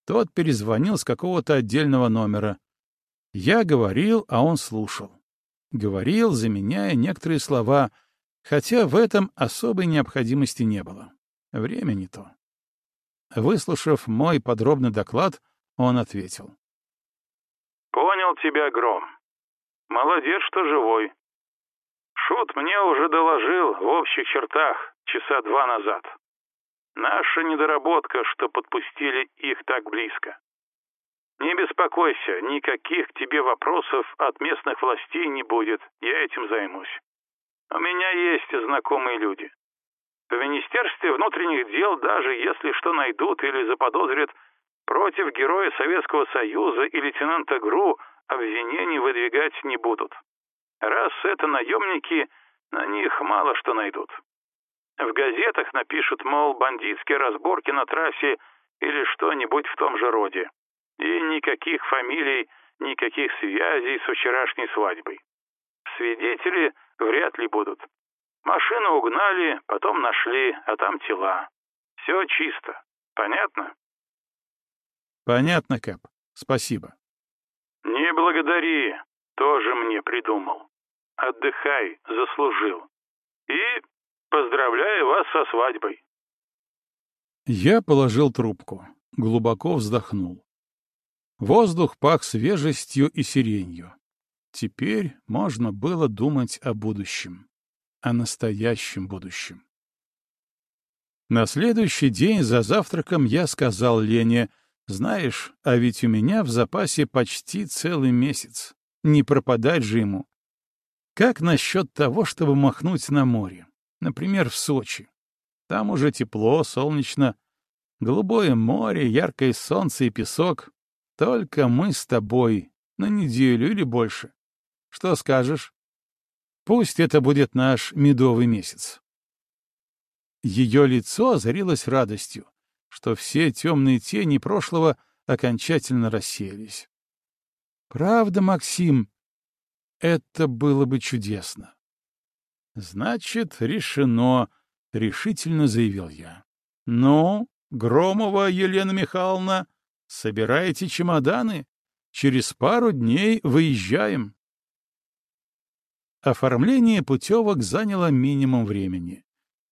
Тот перезвонил с какого-то отдельного номера. Я говорил, а он слушал. Говорил, заменяя некоторые слова, хотя в этом особой необходимости не было. Время не то. Выслушав мой подробный доклад, он ответил. «Понял тебя, Гром. Молодец, что живой. Шут мне уже доложил в общих чертах часа два назад. Наша недоработка, что подпустили их так близко. Не беспокойся, никаких тебе вопросов от местных властей не будет, я этим займусь. У меня есть знакомые люди. В Министерстве внутренних дел, даже если что найдут или заподозрят, против героя Советского Союза и лейтенанта ГРУ обвинений выдвигать не будут. Раз это наемники, на них мало что найдут. В газетах напишут, мол, бандитские разборки на трассе или что-нибудь в том же роде. И никаких фамилий, никаких связей с вчерашней свадьбой. Свидетели вряд ли будут. Машину угнали, потом нашли, а там тела. Все чисто. Понятно? Понятно, Кэп. Спасибо. Не благодари. Тоже мне придумал. Отдыхай, заслужил. И поздравляю вас со свадьбой. Я положил трубку, глубоко вздохнул. Воздух пах свежестью и сиренью. Теперь можно было думать о будущем о настоящем будущем. На следующий день за завтраком я сказал Лене, Знаешь, а ведь у меня в запасе почти целый месяц. Не пропадать же ему. Как насчет того, чтобы махнуть на море? Например, в Сочи. Там уже тепло, солнечно, голубое море, яркое солнце и песок. Только мы с тобой на неделю или больше. Что скажешь? Пусть это будет наш медовый месяц. Ее лицо озарилось радостью, что все темные тени прошлого окончательно рассеялись. Правда, Максим, это было бы чудесно. Значит, решено, — решительно заявил я. Ну, Громова Елена Михайловна, собирайте чемоданы. Через пару дней выезжаем. Оформление путевок заняло минимум времени.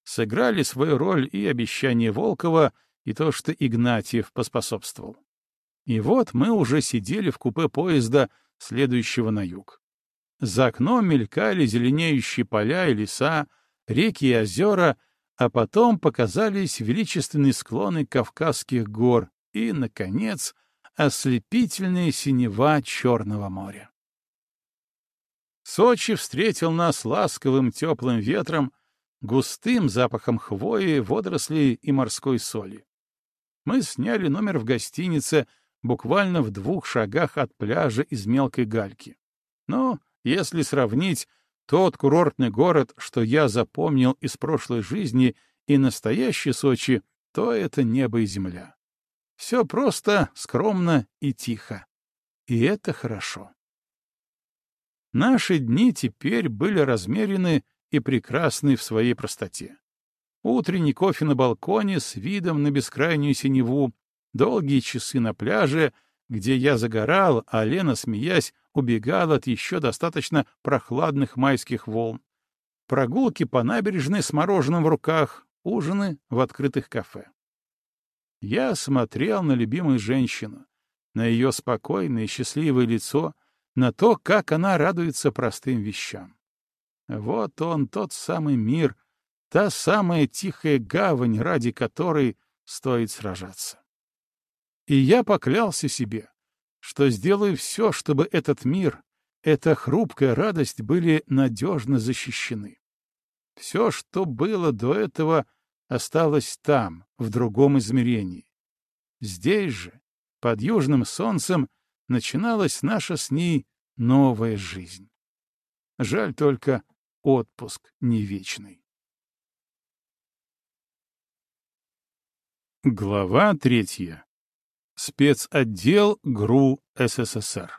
Сыграли свою роль и обещание Волкова, и то, что Игнатьев поспособствовал. И вот мы уже сидели в купе поезда, следующего на юг. За окном мелькали зеленеющие поля и леса, реки и озера, а потом показались величественные склоны Кавказских гор и, наконец, ослепительная синева Черного моря. Сочи встретил нас ласковым теплым ветром, густым запахом хвои, водорослей и морской соли. Мы сняли номер в гостинице буквально в двух шагах от пляжа из мелкой гальки. Но если сравнить тот курортный город, что я запомнил из прошлой жизни, и настоящий Сочи, то это небо и земля. Все просто, скромно и тихо. И это хорошо. Наши дни теперь были размерены и прекрасны в своей простоте. Утренний кофе на балконе с видом на бескрайнюю синеву, долгие часы на пляже, где я загорал, а Лена, смеясь, убегала от еще достаточно прохладных майских волн. Прогулки по набережной с мороженым в руках, ужины в открытых кафе. Я смотрел на любимую женщину, на ее спокойное и счастливое лицо, на то, как она радуется простым вещам. Вот он, тот самый мир, та самая тихая гавань, ради которой стоит сражаться. И я поклялся себе, что сделаю все, чтобы этот мир, эта хрупкая радость были надежно защищены. Все, что было до этого, осталось там, в другом измерении. Здесь же, под южным солнцем, начиналась наша с ней новая жизнь. Жаль только отпуск не вечный. Глава третья. Спецотдел ГРУ СССР.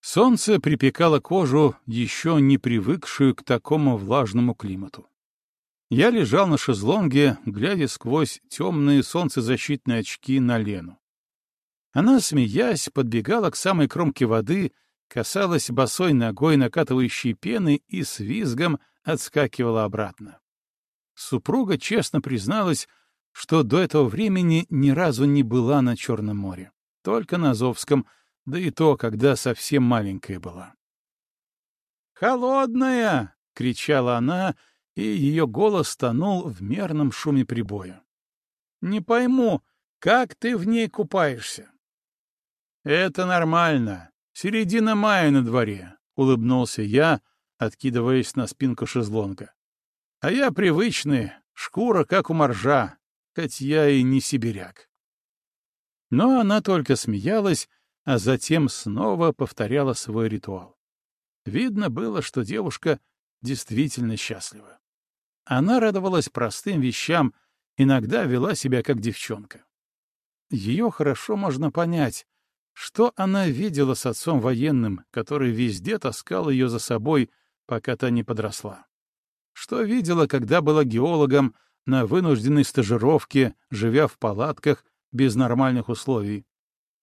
Солнце припекало кожу, еще не привыкшую к такому влажному климату. Я лежал на шезлонге, глядя сквозь темные солнцезащитные очки на Лену. Она, смеясь, подбегала к самой кромке воды, касалась босой ногой накатывающей пены и с визгом отскакивала обратно. Супруга честно призналась, что до этого времени ни разу не была на Черном море, только на Азовском, да и то, когда совсем маленькая была. «Холодная!» — кричала она, и ее голос тонул в мерном шуме прибоя. «Не пойму, как ты в ней купаешься?» «Это нормально. Середина мая на дворе», — улыбнулся я, откидываясь на спинку шезлонга. «А я привычный, шкура как у моржа, хоть я и не сибиряк. Но она только смеялась, а затем снова повторяла свой ритуал. Видно было, что девушка действительно счастлива. Она радовалась простым вещам, иногда вела себя как девчонка. Ее хорошо можно понять, что она видела с отцом военным, который везде таскал ее за собой, пока та не подросла. Что видела, когда была геологом, на вынужденной стажировке, живя в палатках без нормальных условий.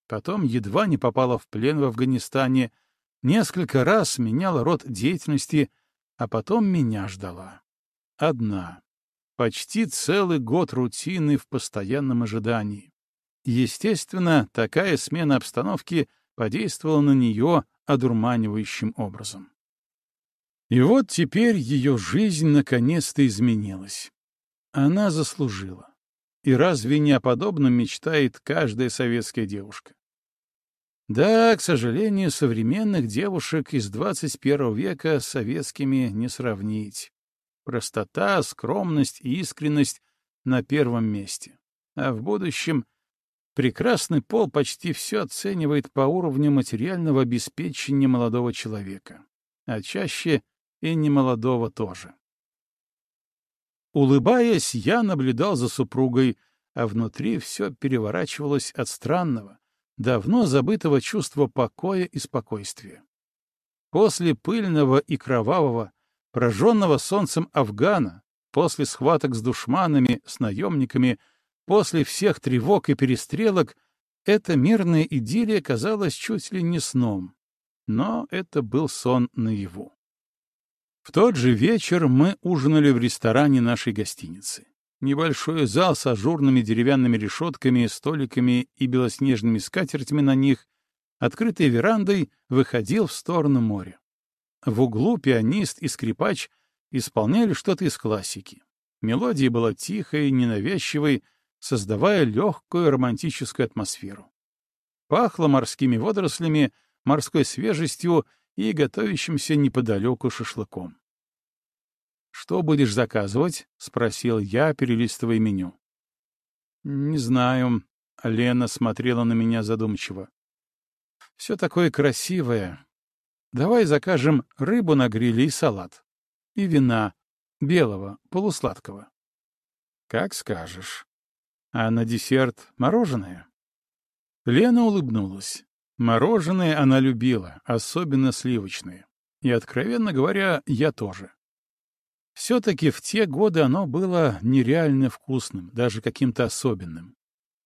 Потом едва не попала в плен в Афганистане, несколько раз меняла род деятельности, а потом меня ждала. Одна. Почти целый год рутины в постоянном ожидании. Естественно, такая смена обстановки подействовала на нее одурманивающим образом. И вот теперь ее жизнь наконец-то изменилась. Она заслужила. И разве не о подобном мечтает каждая советская девушка? Да, к сожалению, современных девушек из 21 века с советскими не сравнить. Простота, скромность и искренность на первом месте. А в будущем прекрасный пол почти все оценивает по уровню материального обеспечения молодого человека. А чаще и немолодого тоже. Улыбаясь, я наблюдал за супругой, а внутри все переворачивалось от странного, давно забытого чувства покоя и спокойствия. После пыльного и кровавого, прожженного солнцем Афгана, после схваток с душманами, с наемниками, после всех тревог и перестрелок, эта мирная идиллия казалась чуть ли не сном. Но это был сон наяву. В тот же вечер мы ужинали в ресторане нашей гостиницы. Небольшой зал с ажурными деревянными решетками, столиками и белоснежными скатертями на них, открытой верандой, выходил в сторону моря. В углу пианист и скрипач исполняли что-то из классики. Мелодия была тихой, ненавязчивой, создавая легкую романтическую атмосферу. Пахло морскими водорослями, морской свежестью и готовящимся неподалеку шашлыком. «Что будешь заказывать?» — спросил я, перелистывая меню. «Не знаю». Лена смотрела на меня задумчиво. «Все такое красивое. Давай закажем рыбу на гриле и салат. И вина. Белого, полусладкого». «Как скажешь. А на десерт мороженое?» Лена улыбнулась. Мороженое она любила, особенно сливочные. И, откровенно говоря, я тоже. Все-таки в те годы оно было нереально вкусным, даже каким-то особенным.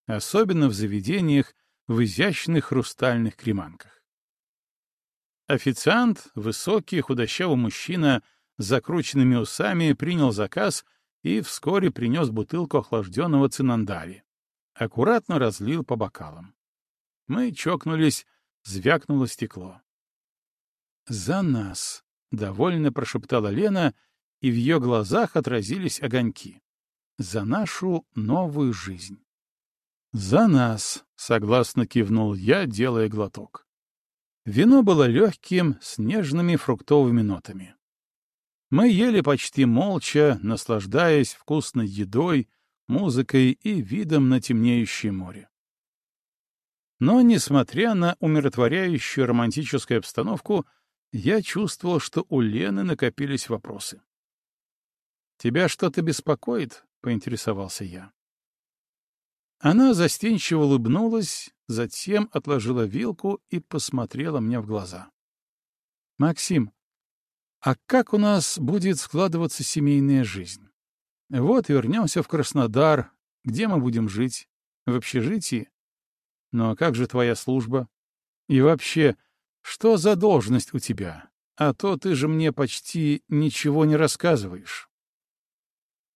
Особенно в заведениях в изящных хрустальных креманках. Официант, высокий, худощавый мужчина с закрученными усами, принял заказ и вскоре принес бутылку охлажденного цинандари. Аккуратно разлил по бокалам. Мы чокнулись, звякнуло стекло. «За нас!» — довольно прошептала Лена, и в ее глазах отразились огоньки. «За нашу новую жизнь!» «За нас!» — согласно кивнул я, делая глоток. Вино было легким, с нежными фруктовыми нотами. Мы ели почти молча, наслаждаясь вкусной едой, музыкой и видом на темнеющее море. Но, несмотря на умиротворяющую романтическую обстановку, я чувствовал, что у Лены накопились вопросы. «Тебя что-то беспокоит?» — поинтересовался я. Она застенчиво улыбнулась, затем отложила вилку и посмотрела мне в глаза. «Максим, а как у нас будет складываться семейная жизнь? Вот вернемся в Краснодар. Где мы будем жить? В общежитии? Ну а как же твоя служба? И вообще, что за должность у тебя? А то ты же мне почти ничего не рассказываешь.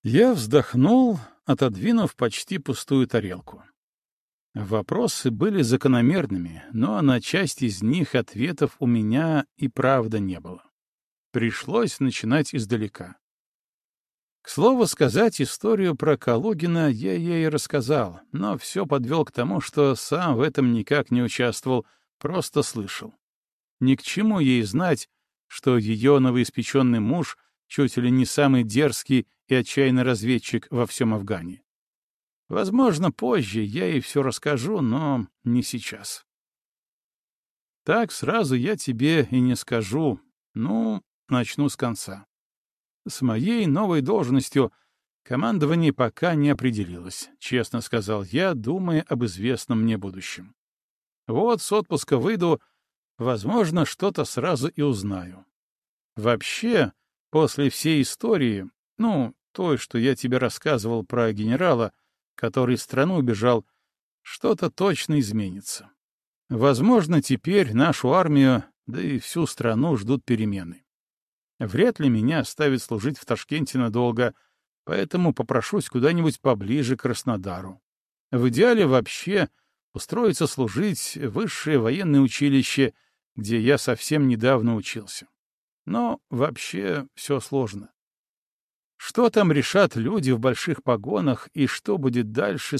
Я вздохнул, отодвинув почти пустую тарелку. Вопросы были закономерными, но на часть из них ответов у меня и правда не было. Пришлось начинать издалека. К слову сказать, историю про Калугина я ей рассказал, но все подвел к тому, что сам в этом никак не участвовал, просто слышал. Ни к чему ей знать, что ее новоиспеченный муж чуть ли не самый дерзкий и отчаянный разведчик во всем Афгане. Возможно, позже я ей все расскажу, но не сейчас. Так сразу я тебе и не скажу. Ну, начну с конца. С моей новой должностью командование пока не определилось, честно сказал я, думая об известном мне будущем. Вот с отпуска выйду, возможно, что-то сразу и узнаю. Вообще, после всей истории, ну, той, что я тебе рассказывал про генерала, который в страну убежал, что-то точно изменится. Возможно, теперь нашу армию, да и всю страну ждут перемены. Вряд ли меня оставят служить в Ташкенте надолго, поэтому попрошусь куда-нибудь поближе к Краснодару. В идеале вообще устроиться служить в высшее военное училище, где я совсем недавно учился. Но вообще все сложно. Что там решат люди в больших погонах и что будет дальше,